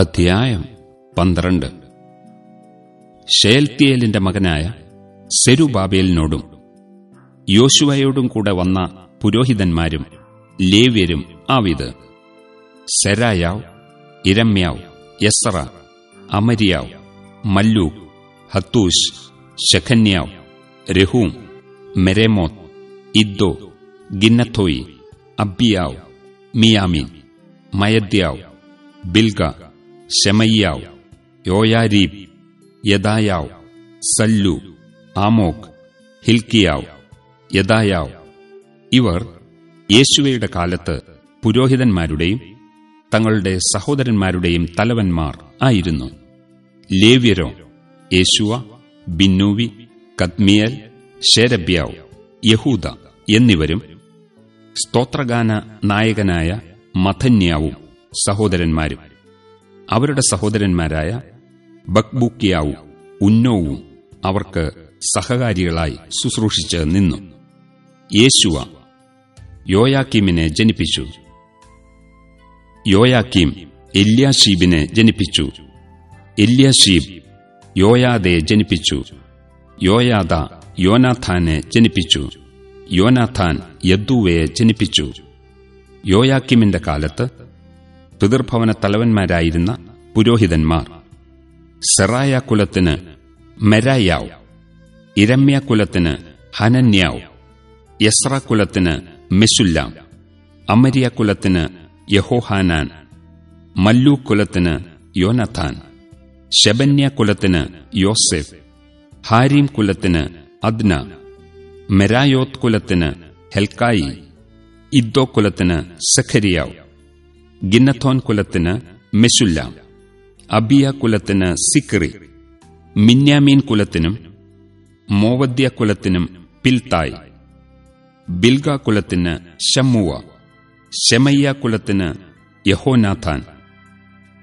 അധ്യായം പന്ത്രണ്ട്. ഷേൽത്തിയേലിന്റെ മകനായ സെരുബാബേലിനോടും യോശുവയോടും കൂടെ വന്ന പുരോഹിതന്മാരും ലേവ്യരും ആവിത്. സെരായാവ് ഇരമ്യാവ് യസ്ര അമരിയാവ് മല്ലു ഹത്തൂഷ് ശഖന്യാവ് രഹൂം മെരേമോത്ത് ഇദ്ദോ ഗിന്നത്തോയി അബ്ബിയാവ് മിയാമി മയദ്യാവ് ബിൽഗ ശമയ്യാവ് യോയാരീബ് യദായാവ് സല്ലു ആമോക് ഹിൽക്കിയാവ് യദായാവ്. ഇവർ യേശുവയുടെ കാലത്ത് പുരോഹിതന്മാരുടെയും തങ്ങളുടെ സഹോദരന്മാരുടെയും തലവന്മാർ ആയിരുന്നു. ലേവ്യരോ യേശുവ ബിന്നൂവി കത്മിയൽ ഷേരബ്യാവ് യഹൂദ എന്നിവരും സ്തോത്രഗാന നായകനായ മഥന്യാവും സഹോദരന്മാരും. അവരുടെ സഹോദരന്മാരായ ബക്ബൂക്കിയാവും ഉന്നോവും അവർക്ക് സഹകാരികളായി ശുശ്രൂഷിച്ച് നിന്നു. യേശുവ യോയാക്കീമിനെ ജനിപ്പിച്ചു. യോയാക്കീം എല്യാഷീബിനെ ജനിപ്പിച്ചു. എല്യാഷീബ് യോയാദെ ജനിപ്പിച്ചു. യോയാദ യോനാഥാനെ ജനിപ്പിച്ചു. യോനാഥാൻ യദ്ദുവയെ ജനിപ്പിച്ചു. യോയാക്കിമിന്റെ കാലത്ത് പിതൃഭവന തലവന്മാരായിരുന്ന പുരോഹിതന്മാർ. സെറായ കുലത്തിന് മെരായാവ് ഇരമ്യ കുലത്തിന് ഹനന്യാവ് യസ്ര കുലത്തിന് മെസുല്ലാം അമരിയ കുലത്തിന് യഹോഹാനാൻ മല്ലു കുലത്തിന് യോനഥാൻ ശബന്യ കുലത്തിന് യോസെഫ് ഹാരീം കുലത്തിന് അദ്ന മെരായോത് കുലത്തിന് ഹെൽക്കായി ഇദ്ദോ കുലത്തിന് സഖരിയാവ് ഗിന്നത്തോൻ കുലത്തിന് മെസുല്ല അബിയ കുലത്തിന് സിക്രി മിന്യാമീൻ കുലത്തിനും മോവദ്യ കുലത്തിനും പിൽത്തായ് ബിൽഗ കുലത്തിന് ഷമ്മുവ ഷെമയ്യ കുലത്തിന് യഹോനാഥാൻ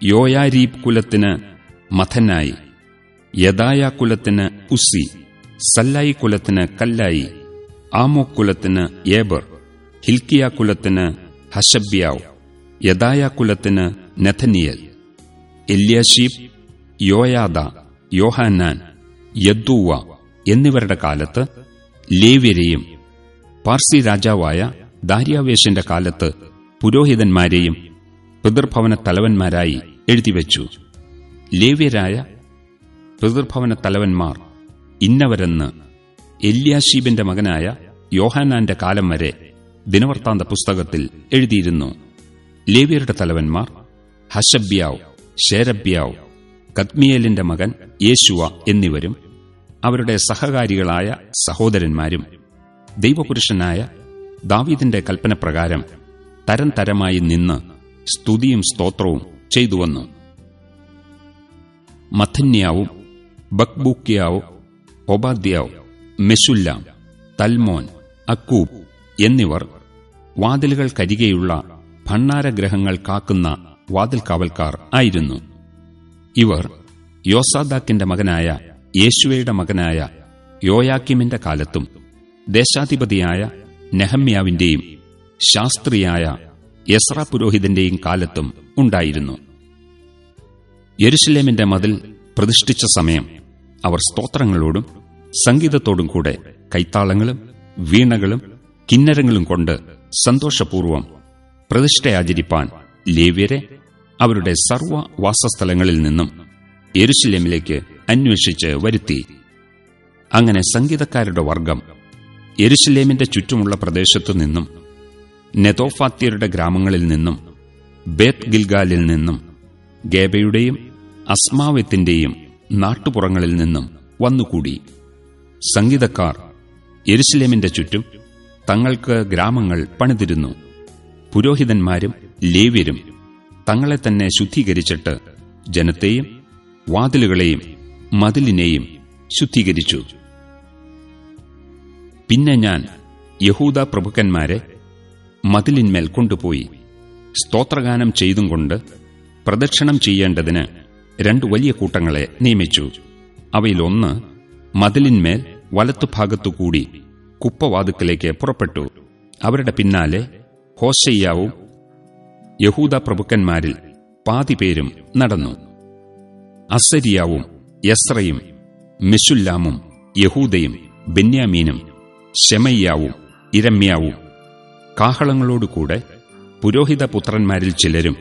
യോയാരീബ് കുലത്തിന് മഥനായി യദായ കുലത്തിന് ഉസി സല്ലായി കുലത്തിന് കല്ലായി ആമോ കുലത്തിന് ഏബർ ഹിൽക്കിയ കുലത്തിന് ഹഷബ്യാവ് യദായ കുലത്തിന് നെഥനിയൽ എല്യാഷീബ് യോയാദ യോഹാനാൻ യദ്ദൂവ എന്നിവരുടെ കാലത്ത് ലേവ്യരെയും പാർസി രാജാവായ ദാര്യാവേശന്റെ കാലത്ത് പുരോഹിതന്മാരെയും പിതൃഭവന തലവന്മാരായി എഴുതിവെച്ചു. ലേവ്യരായ പിതൃഭവന തലവന്മാർ ഇന്നവരെന്ന് എല്യാഷീബിന്റെ മകനായ യോഹാനാന്റെ കാലം വരെ ദിനവർത്താന്ത പുസ്തകത്തിൽ എഴുതിയിരുന്നു. ലേവ്യരുടെ തലവന്മാർ ഹഷബ്യാവ് ഷേരബ്യാവ് കത്മിയേലിന്റെ മകൻ യേശുവ എന്നിവരും അവരുടെ സഹകാരികളായ സഹോദരന്മാരും ദൈവപുരുഷനായ ദാവീദിന്റെ കൽപ്പനപ്രകാരം തരം തരമായി നിന്ന് സ്തുതിയും സ്തോത്രവും ചെയ്തുവന്നു. മഥന്യാവും ബക്ബൂക്കിയാവും ഒബാദ്യാവ് മെസുല്ലാം തൽമോൻ അക്കൂബ് എന്നിവർ വാതിലുകൾക്കരികെയുള്ള ഭണ്ണാരഗ്രഹങ്ങൾ കാക്കുന്ന വാതിൽ കാവൽക്കാർ ആയിരുന്നു. ഇവർ യോസാദാക്കിന്റെ മകനായ യേശുവയുടെ മകനായ യോയാക്കിമിന്റെ കാലത്തും ദേശാധിപതിയായ നെഹമ്യാവിന്റെയും ശാസ്ത്രിയായ യസ്ര പുരോഹിതന്റെയും കാലത്തും ഉണ്ടായിരുന്നു. യെരുഷലേമിന്റെ മതിൽ പ്രതിഷ്ഠിച്ച സമയം അവർ സ്തോത്രങ്ങളോടും സംഗീതത്തോടും കൂടെ കൈത്താളങ്ങളും വീണകളും കിന്നരങ്ങളും കൊണ്ട് സന്തോഷപൂർവം പ്രതിഷ്ഠയാചരിപ്പാൻ ലേവ്യരെ അവരുടെ സർവ വാസസ്ഥലങ്ങളിൽ നിന്നും എരുശല്യമിലേക്ക് അന്വേഷിച്ച് വരുത്തി. അങ്ങനെ സംഗീതക്കാരുടെ വർഗം എരുശല്യമിന്റെ ചുറ്റുമുള്ള പ്രദേശത്തു നിന്നും നെതോഫാത്യരുടെ ഗ്രാമങ്ങളിൽ നിന്നും ബേത്ത് ഗിൽഗാലിൽ നിന്നും ഗേബയുടെയും അസ്മാവത്തിന്റെയും നാട്ടുപുറങ്ങളിൽ നിന്നും വന്നുകൂടി. സംഗീതക്കാർ യെരുശലേമിന്റെ ചുറ്റും തങ്ങൾക്ക് ഗ്രാമങ്ങൾ പണിതിരുന്നു. പുരോഹിതന്മാരും ലേവ്യരും തങ്ങളെ തന്നെ ശുദ്ധീകരിച്ചിട്ട് ജനത്തെയും വാതിലുകളെയും മതിലിനെയും ശുദ്ധീകരിച്ചു. പിന്നെ ഞാൻ യഹൂദ പ്രഭുക്കന്മാരെ മതിലിന്മേൽ കൊണ്ടുപോയി സ്തോത്രഗാനം ചെയ്തും കൊണ്ട് പ്രദക്ഷിണം ചെയ്യേണ്ടതിന് രണ്ടു വലിയ കൂട്ടങ്ങളെ നിയമിച്ചു. അവയിലൊന്ന് മതിലിന്മേൽ വലത്തുഭാഗത്തുകൂടി കുപ്പവാതുക്കലേക്ക് പുറപ്പെട്ടു. അവരുടെ പിന്നാലെ ഹോശയ്യാവും യഹൂദ പ്രഭുക്കന്മാരിൽ പാതിപേരും നടന്നു. അസരിയാവും യസ്രയും മിഷുല്ലാമും യഹൂദയും ബെന്യാമീനും ഷെമയ്യാവും ഇരമ്യാവും കാഹളങ്ങളോടുകൂടെ പുരോഹിതപുത്രന്മാരിൽ ചിലരും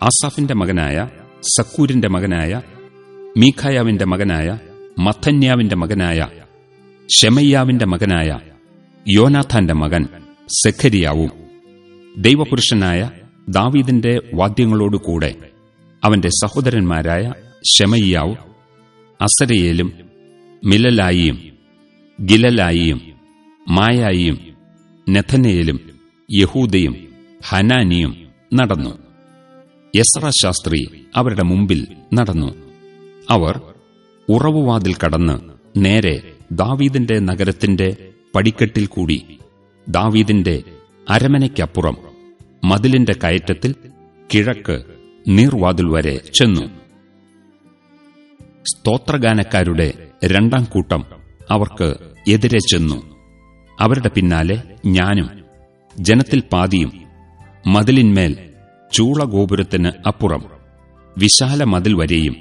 ആസാഫിന്റെ മകനായ സക്കൂരിന്റെ മകനായ മീഖായാവിന്റെ മകനായ മഥന്യാവിന്റെ മകനായ ഷെമയ്യാവിന്റെ മകനായ യോനാഥാന്റെ മകൻ സെഖരിയാവും ദൈവപുരുഷനായ ദാവീദിന്റെ വാദ്യങ്ങളോടുകൂടെ അവന്റെ സഹോദരന്മാരായ ഷെമയ്യാവ് അസരയേലും മിലലായിയും ഗിലലായിയും മായായിയും നെഥനയേലും യഹൂദയും ഹനാനിയും നടന്നു. യസ്ര ശാസ്ത്രി അവരുടെ മുമ്പിൽ നടന്നു. അവർ ഉറവുവാതിൽ കടന്ന് നേരെ ദാവീദിന്റെ നഗരത്തിന്റെ പടിക്കെട്ടിൽ കൂടി ദാവീദിന്റെ അരമനയ്ക്കപ്പുറം മതിലിന്റെ കയറ്റത്തിൽ കിഴക്ക് നീർവാതിൽ വരെ ചെന്നു. സ്തോത്രഗാനക്കാരുടെ രണ്ടാം കൂട്ടം അവർക്ക് എതിരെ ചെന്നു. അവരുടെ പിന്നാലെ ഞാനും ജനത്തിൽ പാതിയും മതിലിന്മേൽ ചൂളഗോപുരത്തിന് അപ്പുറം വിശാല മതിൽ വരെയും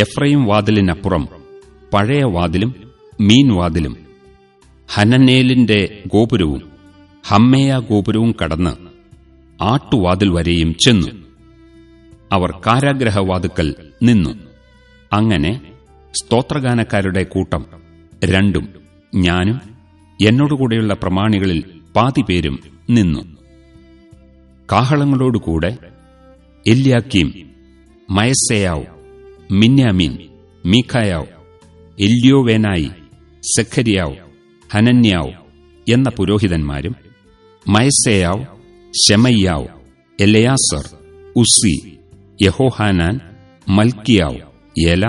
എഫ്രയും വാതിലിനപ്പുറം പഴയ വാതിലും മീൻവാതിലും ഹനനേലിന്റെ ഗോപുരവും ഹമ്മേയ ഗോപുരവും കടന്ന് ആട്ടുവാതിൽ വരെയും ചെന്നു. അവർ കാരാഗ്രഹവാതുക്കൽ നിന്നു. അങ്ങനെ സ്തോത്രഗാനക്കാരുടെ കൂട്ടം രണ്ടും ഞാനും എന്നോടുകൂടെയുള്ള പ്രമാണികളിൽ പാതിപേരും നിന്നു. കാഹളങ്ങളോടുകൂടെ എല്യാക്കീം മയസ്സയാവ് മിന്യാമീൻ മീഖായാവ് എല്യോവേനായി സെഖരിയാവ് ഹനന്യാവ് എന്ന പുരോഹിതന്മാരും മയസേയാവ് ശെമയ്യാവ് എലയാസർ ഉസി യഹോഹാനാൻ മൽക്കിയാവ് ഏല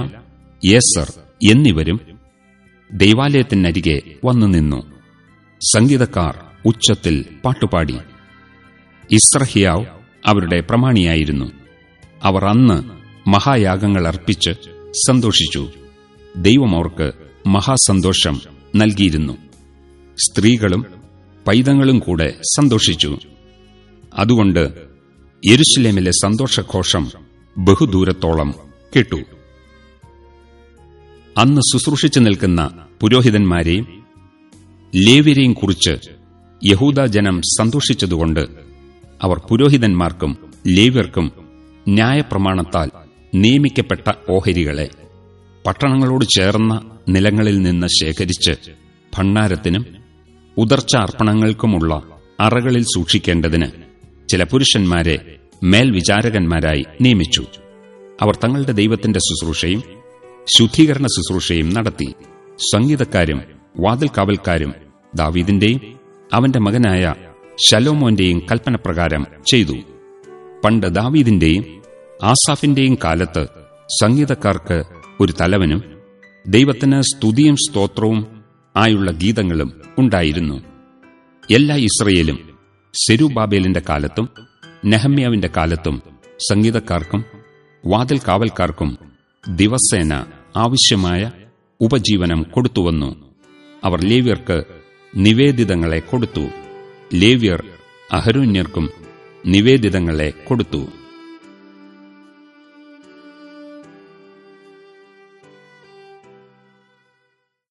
യേസർ എന്നിവരും ദൈവാലയത്തിനരികെ വന്നു നിന്നു. സംഗീതക്കാർ ഉച്ചത്തിൽ പാട്ടുപാടി. ഇസ്രഹിയാവ് അവരുടെ പ്രമാണിയായിരുന്നു. അവർ അന്ന് മഹായാഗങ്ങൾ അർപ്പിച്ച് സന്തോഷിച്ചു. ദൈവം അവർക്ക് മഹാസന്തോഷം നൽകിയിരുന്നു. സ്ത്രീകളും പൈതങ്ങളും കൂടെ സന്തോഷിച്ചു. അതുകൊണ്ട് യരുസലേമിലെ സന്തോഷഘോഷം ബഹുദൂരത്തോളം കേട്ടു. അന്ന് ശുശ്രൂഷിച്ചു നിൽക്കുന്ന പുരോഹിതന്മാരെയും ലേവ്യരെയും കുറിച്ച് യഹൂദജനം സന്തോഷിച്ചതുകൊണ്ട് അവർ പുരോഹിതന്മാർക്കും ലേവ്യർക്കും ന്യായപ്രമാണത്താൽ നിയമിക്കപ്പെട്ട ഓഹരികളെ പട്ടണങ്ങളോട് ചേർന്ന നിലങ്ങളിൽ നിന്ന് ശേഖരിച്ച് ഭണ്ണാരത്തിനും ഉദർച്ച അർപ്പണങ്ങൾക്കുമുള്ള അറകളിൽ സൂക്ഷിക്കേണ്ടതിന് ചില പുരുഷന്മാരെ മേൽവിചാരകന്മാരായി നിയമിച്ചു. അവർ തങ്ങളുടെ ദൈവത്തിന്റെ ശുശ്രൂഷയും ശുദ്ധീകരണ ശുശ്രൂഷയും നടത്തി. സംഗീതക്കാരും വാതിൽ കാവൽക്കാരും ദാവീദിന്റെയും അവന്റെ മകനായ ശലോമോന്റെയും കൽപ്പനപ്രകാരം ചെയ്തു. പണ്ട് ദാവീദിന്റെയും ആസാഫിന്റെയും കാലത്ത് സംഗീതക്കാർക്ക് ഒരു തലവനും ദൈവത്തിന് സ്തുതിയും സ്തോത്രവും ആയുള്ള ഗീതങ്ങളും ഉണ്ടായിരുന്നു. എല്ലാ ഇസ്രയേലും സെരുബാബേലിന്റെ കാലത്തും നെഹമ്യാവിന്റെ കാലത്തും സംഗീതക്കാർക്കും വാതിൽ കാവൽക്കാർക്കും ദിവസേന ആവശ്യമായ ഉപജീവനം കൊടുത്തുവന്നു. അവർ ലേവ്യർക്ക് നിവേദിതങ്ങളെ കൊടുത്തു. ലേവ്യർ അഹരോന്യർക്കും നിവേദിതങ്ങളെ കൊടുത്തു.